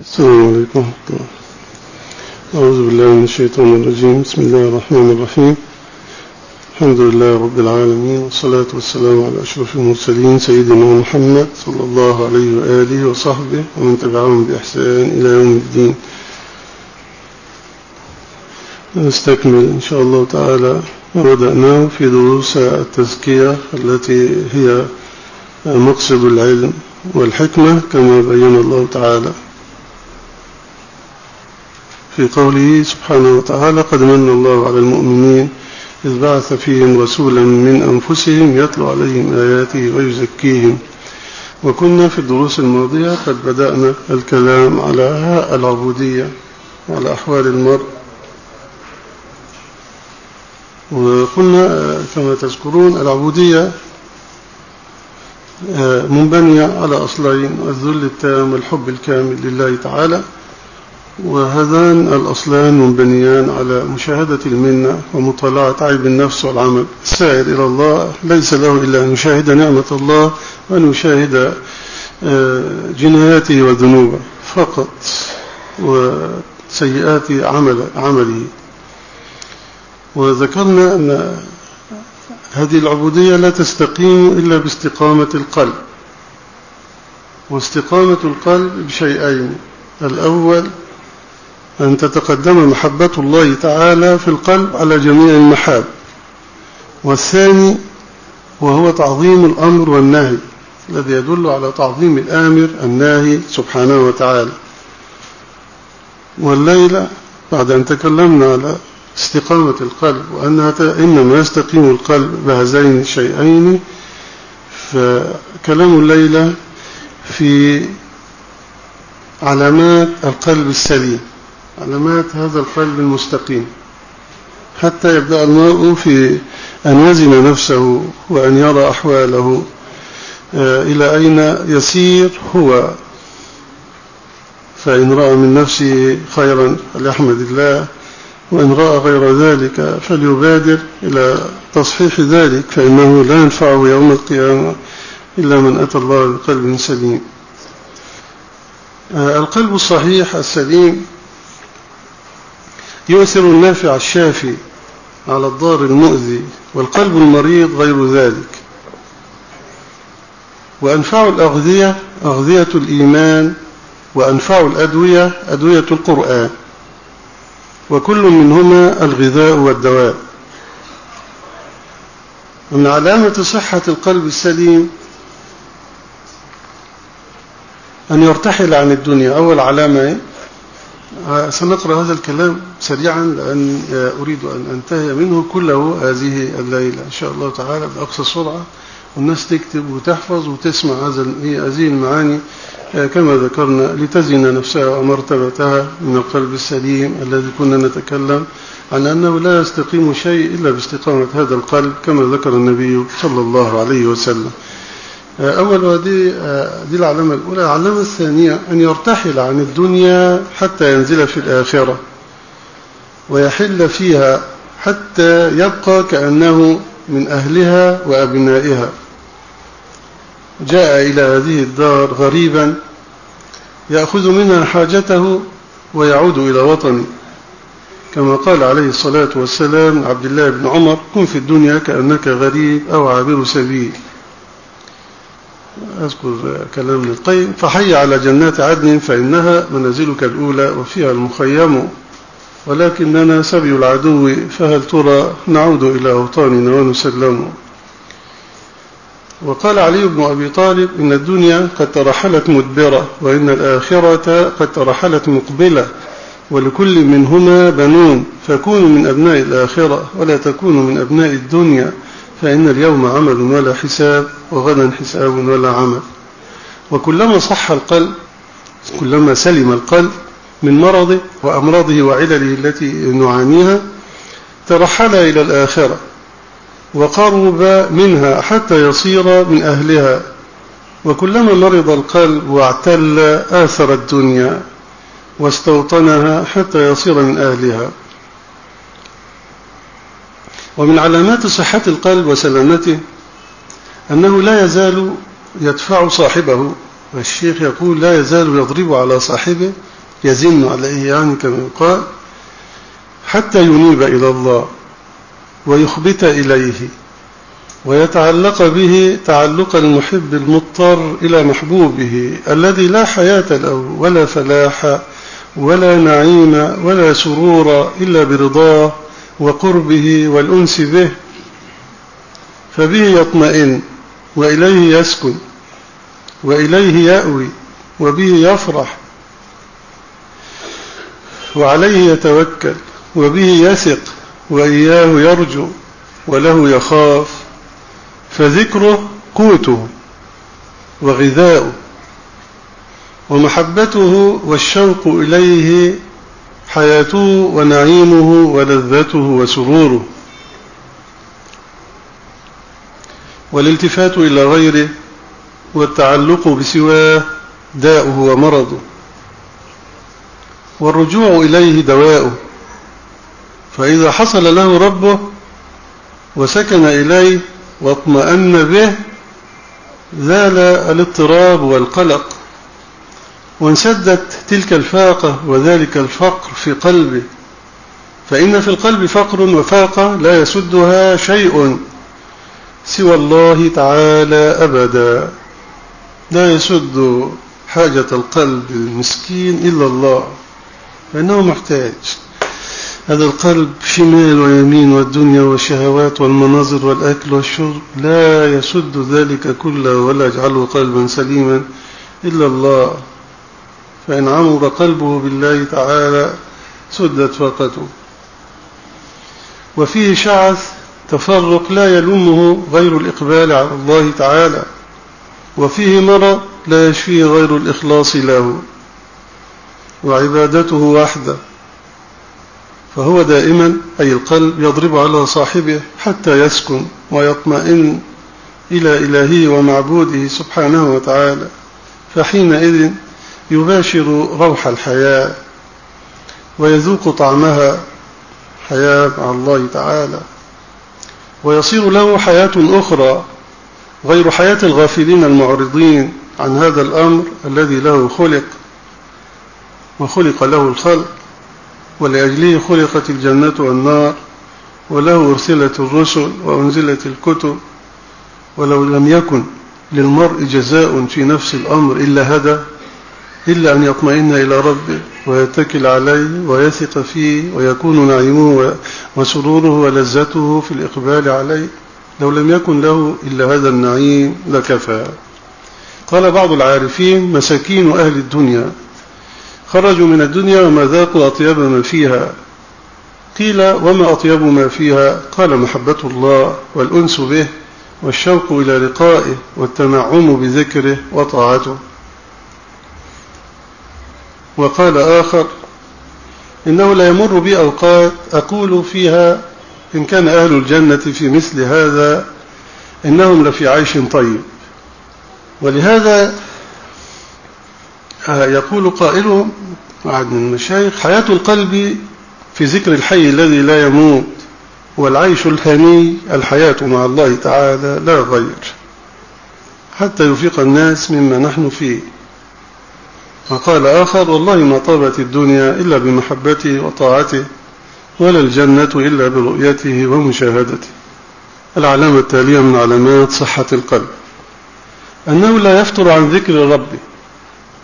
السلام عليكم أعوذ بالله من الشيطان الرجيم. بسم الله الرحمن الرحيم. الحمد لله رب العالمين والصلاة والسلام على أشرف المرسلين سيدنا محمد صلى الله عليه وآله وصحبه ومن تبعهم بإحسان إلى يوم الدين. نستكمل إن شاء الله تعالى ما في دروس التزكية التي هي مقصد العلم والحكمة كما بين الله تعالى. في قوله سبحانه وتعالى قد من الله على المؤمنين إذ بعث فيهم رسولا من أنفسهم يتلو عليهم آياته ويزكيهم. وكنا في الدروس الماضية قد بدأنا الكلام على العبودية وعلى أحوال المرء. وقلنا كما تذكرون العبودية منبنية على أصلين الذل التام والحب الكامل لله تعالى وهذان الأصلان منبنيان على مشاهدة المنة ومطالعة عيب النفس والعمل. السائر إلى الله ليس له إلا أن يشاهد نعمة الله وأن يشاهد جناياته وذنوبه فقط وسيئات عمل عمله. وذكرنا أن هذه العبودية لا تستقيم إلا باستقامة القلب. واستقامة القلب بشيئين الأول أن تتقدم محبة الله تعالى في القلب على جميع المحاب. والثاني وهو تعظيم الأمر والنهي الذي يدل على تعظيم الآمر الناهي سبحانه وتعالى. والليلة بعد أن تكلمنا على استقامة القلب وأنها إنما يستقيم القلب بهذين الشيئين فكلام الليلة في علامات القلب السليم. علامات هذا القلب المستقيم. حتى يبدأ المرء في أن يزن نفسه وأن يرى أحواله. إلى أين يسير هو؟ فإن رأى من نفسه خيرا فليحمد الله وإن رأى غير ذلك فليبادر إلى تصحيح ذلك فإنه لا ينفعه يوم القيامة إلا من أتى الله بقلب سليم. القلب الصحيح السليم يؤثر النافع الشافي على الضار المؤذي والقلب المريض غير ذلك. وأنفع الأغذية أغذية الإيمان وأنفع الأدوية أدوية القرآن. وكل منهما الغذاء والدواء. من علامة صحة القلب السليم أن يرتحل عن الدنيا. أول علامة سنقرأ هذا الكلام سريعا لأن أريد أن أنتهي منه كله هذه الليلة. إن شاء الله تعالى بأقصى سرعة والناس تكتب وتحفظ وتسمع هذه المعاني كما ذكرنا لتزن نفسها ومرتبتها من القلب السليم الذي كنا نتكلم عن أنه لا يستقيم شيء إلا باستقامة هذا القلب كما ذكر النبي صلى الله عليه وسلم. أول هذه دي العلامة الأولى. العلامة الثانية أن يرتحل عن الدنيا حتى ينزل في الآخرة ويحل فيها حتى يبقى كأنه من أهلها وأبنائها. جاء إلى هذه الدار غريبا يأخذ منها حاجته ويعود إلى وطنه. كما قال عليه الصلاة والسلام عبد الله بن عمر كن في الدنيا كأنك غريب أو عابر سبيل. أذكر كلام ابن القيم فحي على جنات عدن فإنها منازلك الأولى وفيها المخيم ولكننا سبي العدو فهل ترى نعود إلى أوطاننا ونسلم؟ وقال علي بن أبي طالب إن الدنيا قد ترحلت مدبرة وإن الآخرة قد ترحلت مقبلة ولكل منهما بنون فكونوا من أبناء الآخرة ولا تكونوا من أبناء الدنيا. فإن اليوم عمل ولا حساب وغدا حساب ولا عمل. وكلما صح القلب كلما سلم القلب من مرضه وأمراضه وعلله التي نعانيها ترحل إلى الآخرة. وقرب منها حتى يصير من أهلها. وكلما مرض القلب واعتل آثر الدنيا واستوطنها حتى يصير من أهلها. ومن علامات صحة القلب وسلامته أنه لا يزال يدفع صاحبه والشيخ يقول لا يزال يضرب على صاحبه يزن عليه يعني كما يقال حتى ينيب إلى الله ويخبت إليه ويتعلق به تعلق المحب المضطر إلى محبوبه الذي لا حياة له ولا فلاح ولا نعيم ولا سرور إلا برضاه وقربه والأنس به فبه يطمئن وإليه يسكن وإليه يأوي وبه يفرح وعليه يتوكل وبه يثق وإياه يرجو وله يخاف فذكره قوته وغذاؤه ومحبته والشوق إليه حياته ونعيمه ولذته وسروره. والالتفات إلى غيره والتعلق بسواه داؤه ومرضه. والرجوع إليه دواؤه. فإذا حصل له ربه وسكن إليه واطمأن به زال الاضطراب والقلق. وانسدت تلك الفاقة وذلك الفقر في قلبه فإن في القلب فقر وفاقة لا يسدها شيء سوى الله تعالى أبدا. لا يسد حاجة القلب المسكين إلا الله فإنه محتاج. هذا القلب شمال ويمين والدنيا والشهوات والمناظر والأكل والشرب لا يسد ذلك كله ولا يجعله قلبا سليما إلا الله. فإن عمر قلبه بالله تعالى سدت فاقته. وفيه شعث تفرق لا يلمه غير الإقبال على الله تعالى وفيه مرض لا يشفيه غير الإخلاص له وعبادته وحده فهو دائما أي القلب يضرب على صاحبه حتى يسكن ويطمئن إلى إلهه ومعبوده سبحانه وتعالى فحينئذ يباشر روح الحياة ويذوق طعمها حياة مع الله تعالى ويصير له حياة أخرى غير حياة الغافلين المعرضين عن هذا الأمر الذي له خلق وخلق له الخلق ولأجله خلقت الجنة والنار وله أرسلت الرسل وأنزلت الكتب ولو لم يكن للمرء جزاء في نفس الأمر إلا هذا إلا أن يطمئن إلى ربه ويتكل عليه ويثق فيه ويكون نعيمه وسروره ولذته في الإقبال عليه. لو لم يكن له إلا هذا النعيم لكفى. قال بعض العارفين مساكين أهل الدنيا. خرجوا من الدنيا وما ذاقوا أطيب ما فيها. قيل وما أطيب ما فيها؟ قال محبة الله والأنس به والشوق إلى لقائه والتنعم بذكره وطاعته. وقال آخر إنه لا يمر بي أوقات أقول فيها إن كان أهل الجنة في مثل هذا إنهم لفي عيش طيب. ولهذا آه، يقول قائلهم من المشايخ حياة القلب في ذكر الحي الذي لا يموت والعيش الهني الحياة مع الله تعالى لا غير. حتى يفيق الناس مما نحن فيه. وقال آخر والله ما طابت الدنيا إلا بمحبته وطاعته ولا الجنة إلا برؤيته ومشاهدته. العلامة التالية من علامات صحة القلب. أنه لا يفتر عن ذكر ربه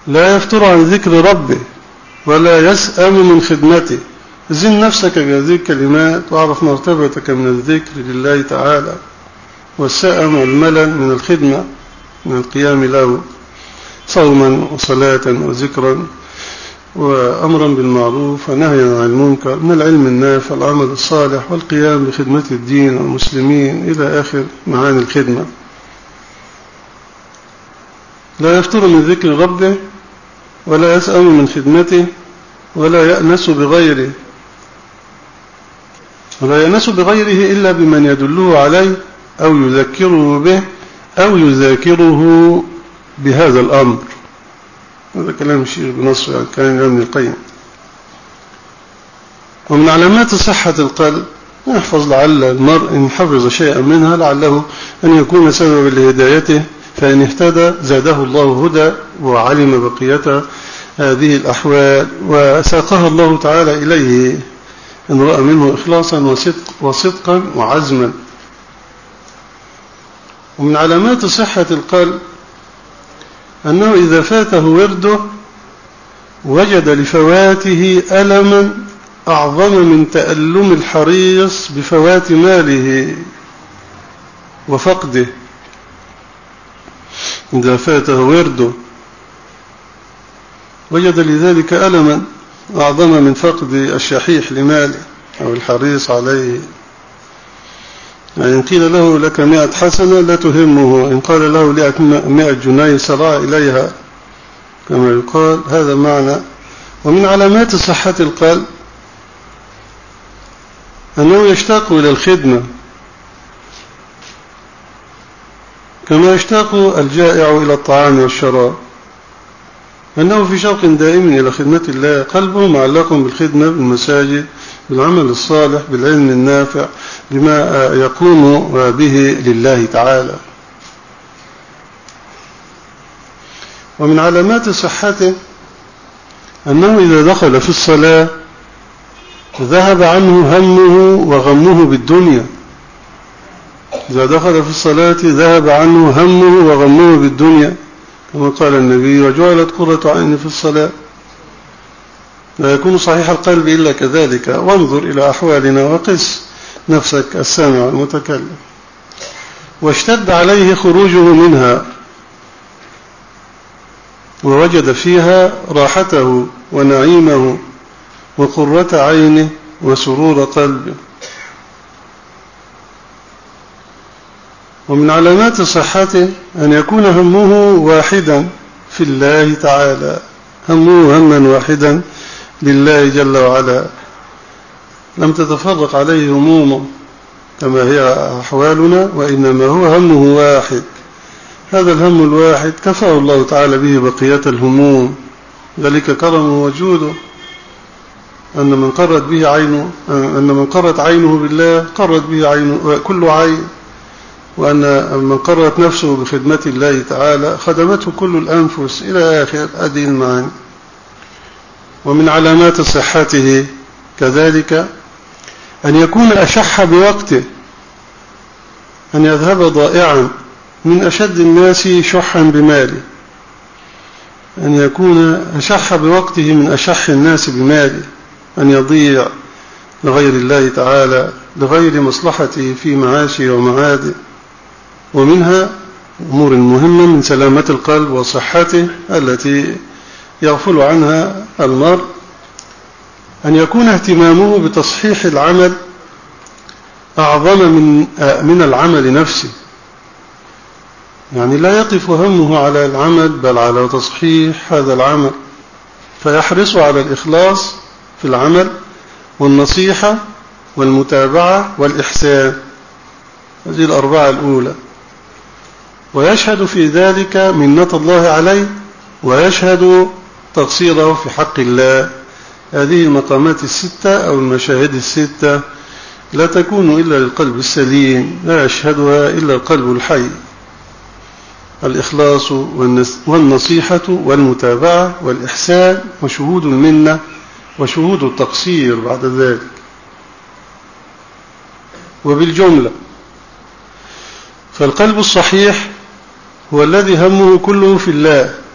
لا يفتر عن ذكر ربه ولا يسأم من خدمته. زن نفسك بهذه الكلمات واعرف مرتبتك من الذكر لله تعالى والسأم والملل من الخدمة من القيام له. صوما وصلاة وذكرا وأمرا بالمعروف ونهيا عن المنكر. من العلم النافع العمل الصالح والقيام بخدمة الدين والمسلمين إلى آخر معاني الخدمة. لا يفتر من ذكر ربه ولا يسأل من خدمته ولا يأنس بغيره ولا يأنس بغيره إلا بمن يدله عليه أو يذكره به أو يذاكره بهذا الأمر. هذا كلام الشيخ بنصر يعني كلام ابن القيم. ومن علامات صحة القلب يحفظ لعل المرء إن حفظ شيئا منها لعله أن يكون سببا لهدايته فإن اهتدى زاده الله هدى وعلم بقية هذه الأحوال وساقها الله تعالى إليه. إن رأى منه إخلاصا وصدق وصدقا وعزما. ومن علامات صحة القلب أنه إذا فاته ورده وجد لفواته ألما أعظم من تألم الحريص بفوات ماله وفقده. إذا فاته ورده وجد لذلك ألما أعظم من فقد الشحيح لماله أو الحريص عليه. يعني إن قيل له لك مئة حسنة لا تهمه إن قال له لك مئة جنيه سرع إليها. كما يقال هذا معنى. ومن علامات صحة القلب أنه يشتاق إلى الخدمة. كما يشتاق الجائع إلى الطعام والشراب. أنه في شوق دائم إلى خدمة الله قلبه معلق بالخدمة بالمساجد بالعمل الصالح بالعلم النافع بما يقوم به لله تعالى. ومن علامات صحته أنه إذا دخل في الصلاة ذهب عنه همه وغمه بالدنيا. إذا دخل في الصلاة ذهب عنه همه وغمه بالدنيا. كما قال النبي وجعلت قرة عين في الصلاة. لا يكون صحيح القلب إلا كذلك. وانظر إلى أحوالنا وقس نفسك السامع المتكلم. واشتد عليه خروجه منها. ووجد فيها راحته ونعيمه وقرة عينه وسرور قلبه. ومن علامات صحته أن يكون همه واحدا في الله تعالى. همه هما واحدا لله جل وعلا. لم تتفرق عليه همومه كما هي أحوالنا وإنما هو همه واحد. هذا الهم الواحد كفاه الله تعالى به بقية الهموم. ذلك كرمه وجوده. أن من قرت به عينه أن من قرت عينه بالله قرت به عينه كل عين. وأن من قرت نفسه بخدمة الله تعالى خدمته كل الأنفس إلى آخر هذه المعاني ومن علامات صحته كذلك أن يكون أشح بوقته أن يذهب ضائعا من أشد الناس شحا بماله أن يكون أشح بوقته من أشح الناس بماله أن يضيع لغير الله تعالى لغير مصلحته في معاشه ومعاده. ومنها أمور مهمة من سلامة القلب وصحته التي يغفل عنها المرء أن يكون اهتمامه بتصحيح العمل أعظم من من العمل نفسه. يعني لا يقف همه على العمل بل على تصحيح هذا العمل. فيحرص على الإخلاص في العمل والنصيحة والمتابعة والإحسان. هذه الأربعة الأولى. ويشهد في ذلك منة الله عليه ويشهد تقصيره في حق الله. هذه المقامات الستة أو المشاهد الستة لا تكون إلا للقلب السليم لا يشهدها إلا القلب الحي. الإخلاص والنصيحة والمتابعة والإحسان وشهود المنة وشهود التقصير بعد ذلك. وبالجملة فالقلب الصحيح هو الذي همه كله في الله.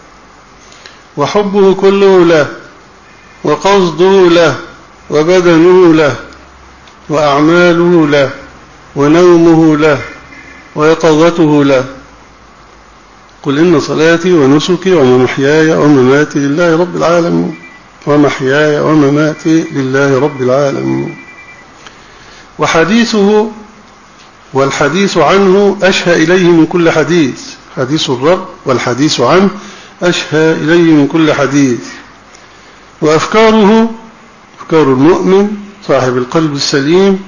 وحبه كله له وقصده له وبدنه له وأعماله له ونومه له ويقظته له. قل إن صلاتي ونسكي ومحياي ومماتي لله رب العالمين. ومحياي ومماتي لله رب العالمين. وحديثه والحديث عنه أشهى إليه من كل حديث. حديث الرب والحديث عنه أشهى إليه من كل حديث. وأفكاره أفكار المؤمن صاحب القلب السليم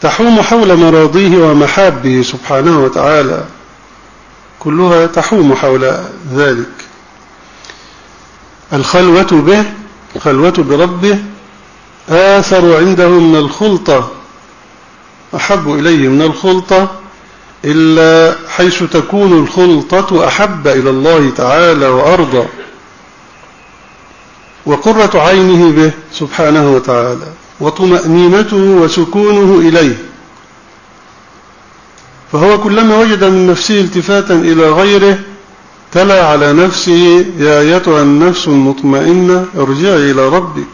تحوم حول مراضيه ومحابه سبحانه وتعالى. كلها تحوم حول ذلك. الخلوة به الخلوة بربه آثر عنده من الخلطة أحب إليه من الخلطة إلا حيث تكون الخلطة أحب إلى الله تعالى وأرضى وقرة عينه به سبحانه وتعالى وطمأنينته وسكونه إليه. فهو كلما وجد من نفسه التفاتا إلى غيره تلا على نفسه يا أيتها النفس المطمئنة ارجعي إلى ربك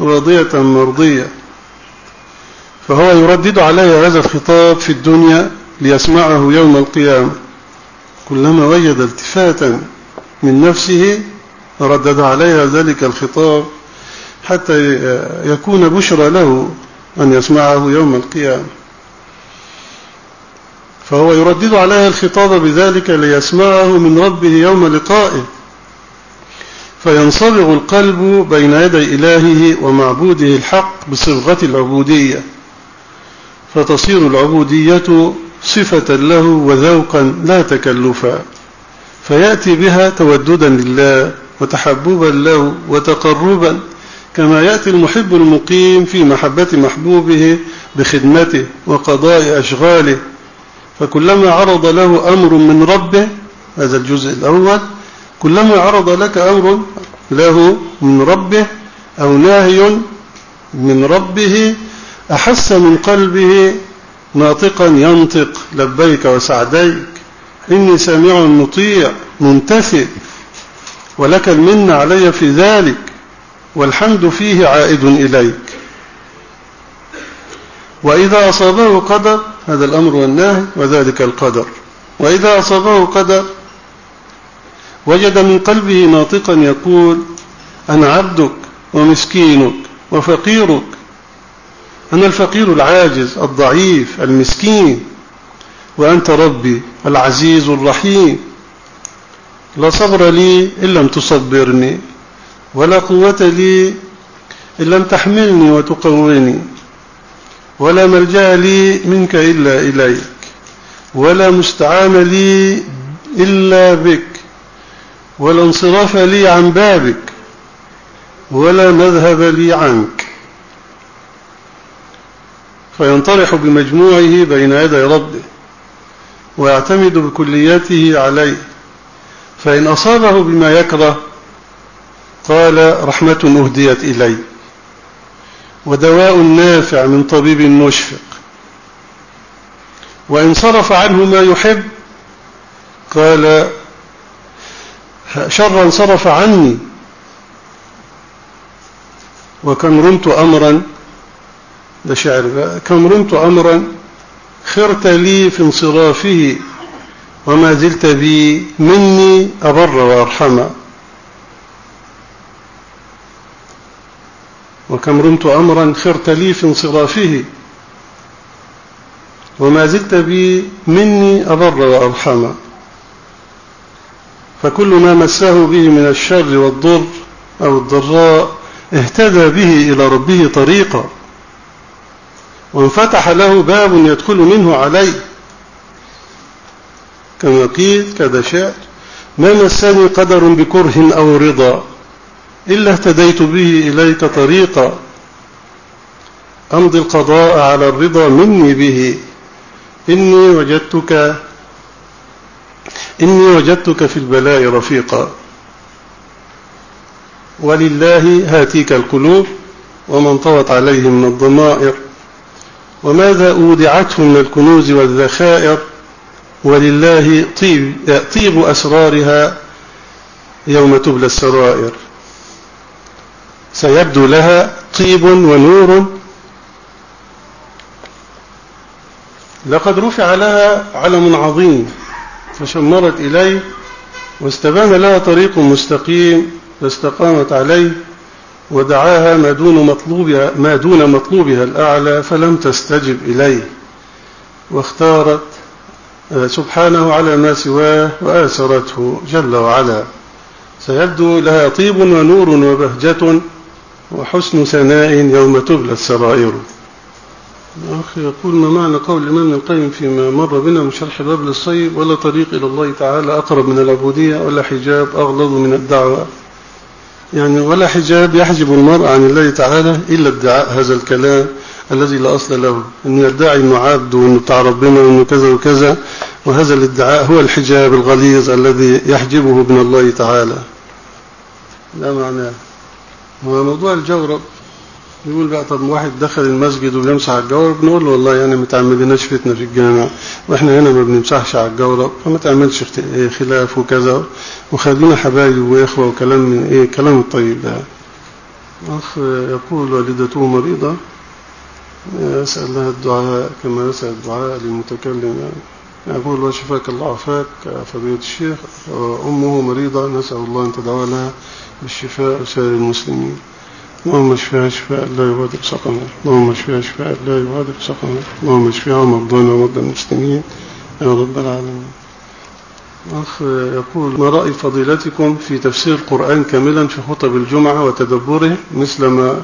راضية مرضية. فهو يردد عليه هذا الخطاب في الدنيا ليسمعه يوم القيامة. كلما وجد التفاتا من نفسه ردد عليها ذلك الخطاب حتى يكون بشرى له أن يسمعه يوم القيامة. فهو يردد عليها الخطاب بذلك ليسمعه من ربه يوم لقائه. فينصبغ القلب بين يدي إلهه ومعبوده الحق بصبغة العبودية. فتصير العبودية صفة له وذوقا لا تكلفا. فيأتي بها توددا لله وتحببا له وتقربا كما يأتي المحب المقيم في محبة محبوبه بخدمته وقضاء أشغاله. فكلما عرض له أمر من ربه هذا الجزء الأول كلما عرض لك أمر له من ربه أو ناهي من ربه أحس من قلبه ناطقا ينطق لبيك وسعديك إني سامع مطيع منتفئ ولك المن علي في ذلك والحمد فيه عائد إليك. وإذا أصابه قدر هذا الأمر والنهي وذلك القدر. وإذا أصابه قدر وجد من قلبه ناطقا يقول أنا عبدك ومسكينك وفقيرك أنا الفقير العاجز الضعيف المسكين وأنت ربي العزيز الرحيم. لا صبر لي إن لم تصبرني ولا قوة لي إن لم تحملني وتقويني ولا ملجأ لي منك إلا إليك ولا مستعان لي إلا بك ولا انصراف لي عن بابك ولا مذهب لي عنك. فينطرح بمجموعه بين يدي ربه ويعتمد بكلياته عليه. فإن أصابه بما يكره قال رحمة أهديت إلي. ودواء نافع من طبيب مشفق. وإن صرف عنه ما يحب قال شرا صرف عني. وكم رمت أمرا ده شعر كم رمت أمرا خرت لي في انصرافه وما زلت بي مني أبر وأرحم. وكم رمت أمرا خرت لي في انصرافه وما زلت بي مني أبر وأرحم. فكل ما مسه به من الشر والضر أو الضراء اهتدى به إلى ربه طريقا. وانفتح له باب يدخل منه عليه. كما قيل كذا شعر ما مسني قدر بكره أو رضا إلا اهتديت به إليك طريقا. أمضي القضاء على الرضا مني به. إني وجدتك إني وجدتك في البلاء رفيقا. ولله هاتيك القلوب ومن طوت عليه من الضمائر. وماذا أودعته من الكنوز والذخائر؟ ولله طيب, طيب أسرارها يوم تبلى السرائر. سيبدو لها طيب ونور. لقد رفع لها علم عظيم فشمرت إليه واستبان لها طريق مستقيم فاستقامت عليه. ودعاها ما دون مطلوبها, ما دون مطلوبها الأعلى فلم تستجب إليه. واختارت سبحانه على ما سواه وآثرته جل وعلا. سيبدو لها طيب ونور وبهجة وحسن ثناء يوم تبلى السرائر. أخي يقول ما معنى قول الإمام القيم فيما مر بنا من شرح باب للصيب ولا طريق إلى الله تعالى أقرب من العبودية ولا حجاب أغلظ من الدعوة؟ يعني ولا حجاب يحجب المرء عن الله تعالى إلا ادعاء هذا الكلام الذي لا أصل له أنه يدعي أنه عبد وأنه بتاع ربنا وأنه كذا وكذا. وهذا الادعاء هو الحجاب الغليظ الذي يحجبه من الله تعالى. لا معناه وموضوع الجورب يقول بقى طب واحد دخل المسجد وبيمسح على الجورب نقول له والله يعني ما تعملناش فتنة في الجامع وإحنا هنا ما بنمسحش على الجورب فما تعملش خلاف وكذا وخلينا حبايب وإخوة وكلام من إيه كلام الطيب ده. أخ يقول والدته مريضة يسأل لها الدعاء كما يسأل الدعاء للمتكلم. يقول وشفاك الله عافاك فضيلة الشيخ أمه مريضة نسأل الله أن تدعو لها بالشفاء وسائر المسلمين. اللهم اشفيها شفاء لا يغادر سقما اللهم اشفيها شفاء لا يغادر سقما اللهم اشفيها مرضانا ومرضى المسلمين يا رب العالمين. أخ يقول ما رأي فضيلتكم في تفسير القرآن كاملا في خطب الجمعة وتدبره مثل ما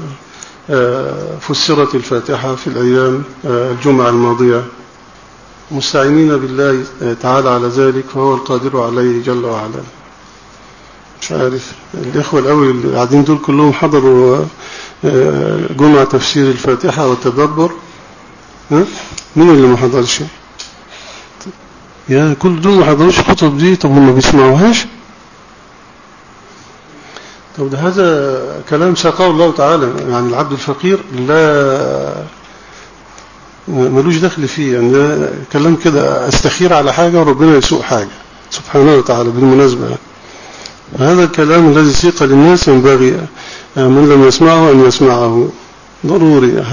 فسرت الفاتحة في الأيام الجمعة الماضية؟ مستعينين بالله تعالى على ذلك فهو القادر عليه جل وعلا. مش عارف. الإخوة الأول اللي قاعدين دول كلهم حضروا جمعة تفسير الفاتحة والتدبر. ها؟ مين اللي ما حضرش؟ يا كل دول ما حضروش الخطب دي؟ طب ما بيسمعوهاش؟ طب ده هذا كلام ساقه الله تعالى يعني العبد الفقير. لا ملوش دخل فيه. يعني كلام كده أستخير على حاجة وربنا يسوق حاجة. سبحانه وتعالى بالمناسبة. هذا الكلام الذي سيق للناس ينبغي من لم يسمعه أن يسمعه. ضروري.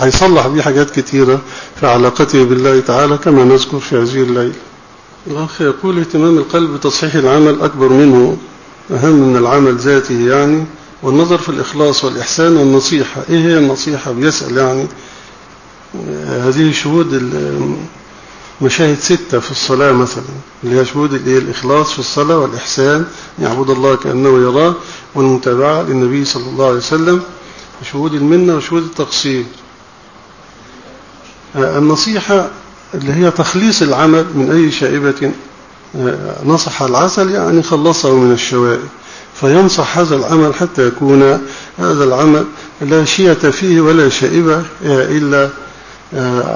هيصلح به حاجات كثيرة في علاقته بالله تعالى كما نذكر في هذه الليلة. الأخ يقول اهتمام القلب بتصحيح العمل أكبر منه أهم من العمل ذاته يعني والنظر في الإخلاص والإحسان والنصيحة. إيه هي النصيحة؟ بيسأل يعني. هذه شهود مشاهد ستة في الصلاة مثلا اللي هي شهود الإخلاص في الصلاة والإحسان يعبد الله كأنه يراه والمتابعة للنبي صلى الله عليه وسلم شهود المنة وشهود التقصير. النصيحة اللي هي تخليص العمل من أي شائبة نصح العسل يعني خلصه من الشوائب. فينصح هذا العمل حتى يكون هذا العمل لا شية فيه ولا شائبة إلا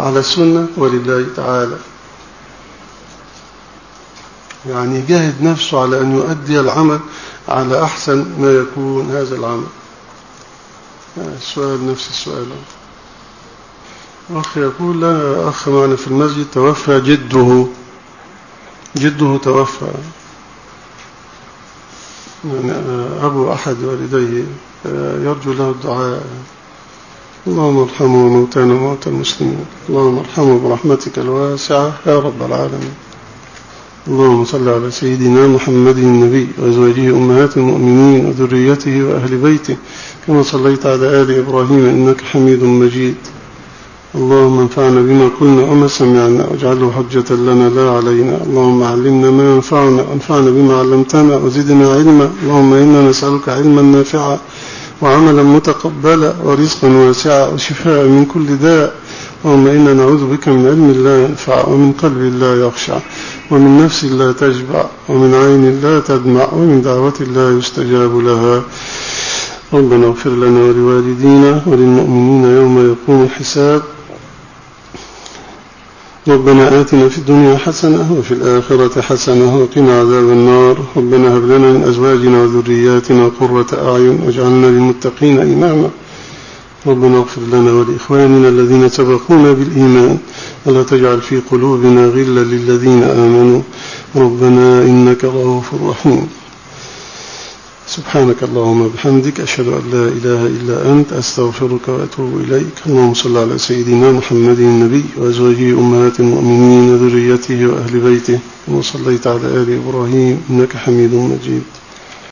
على السنة ولله تعالى. يعني يجاهد نفسه على أن يؤدي العمل على أحسن ما يكون هذا العمل. السؤال نفس السؤال. أخ يقول لا أخ معنا في المسجد توفى جده. جده توفى. يعني أبو أحد والديه يرجو له الدعاء. اللهم ارحمه وموتانا وموتى المسلمين. اللهم ارحمه برحمتك الواسعة يا رب العالمين. اللهم صل على سيدنا محمد النبي وأزواجه أمهات المؤمنين وذريته وأهل بيته كما صليت على آل إبراهيم إنك حميد مجيد. اللهم انفعنا بما قلنا وما سمعنا واجعله حجة لنا لا علينا. اللهم علمنا ما ينفعنا وانفعنا بما علمتنا وزدنا علما. اللهم إنا نسألك علما نافعا وعملا متقبلا ورزقا واسعا وشفاء من كل داء. اللهم إنا نعوذ بك من علم لا ينفع ومن قلب لا يخشع ومن نفس لا تشبع ومن عين لا تدمع ومن دعوة لا يستجاب لها. ربنا اغفر لنا ولوالدينا وللمؤمنين يوم يقوم الحساب. ربنا آتنا في الدنيا حسنة وفي الآخرة حسنة وقنا عذاب النار. ربنا هب لنا من أزواجنا وذرياتنا قرة أعين واجعلنا للمتقين إماما. ربنا اغفر لنا ولإخواننا الذين سبقونا بالإيمان. ولا تجعل في قلوبنا غلا للذين آمنوا. ربنا إنك رؤوف رحيم. سبحانك اللهم وبحمدك أشهد أن لا إله إلا أنت أستغفرك وأتوب إليك. اللهم صل على سيدنا محمد النبي وأزواجه أمهات المؤمنين وذريته وأهل بيته. وصليت على آل إبراهيم إنك حميد مجيد.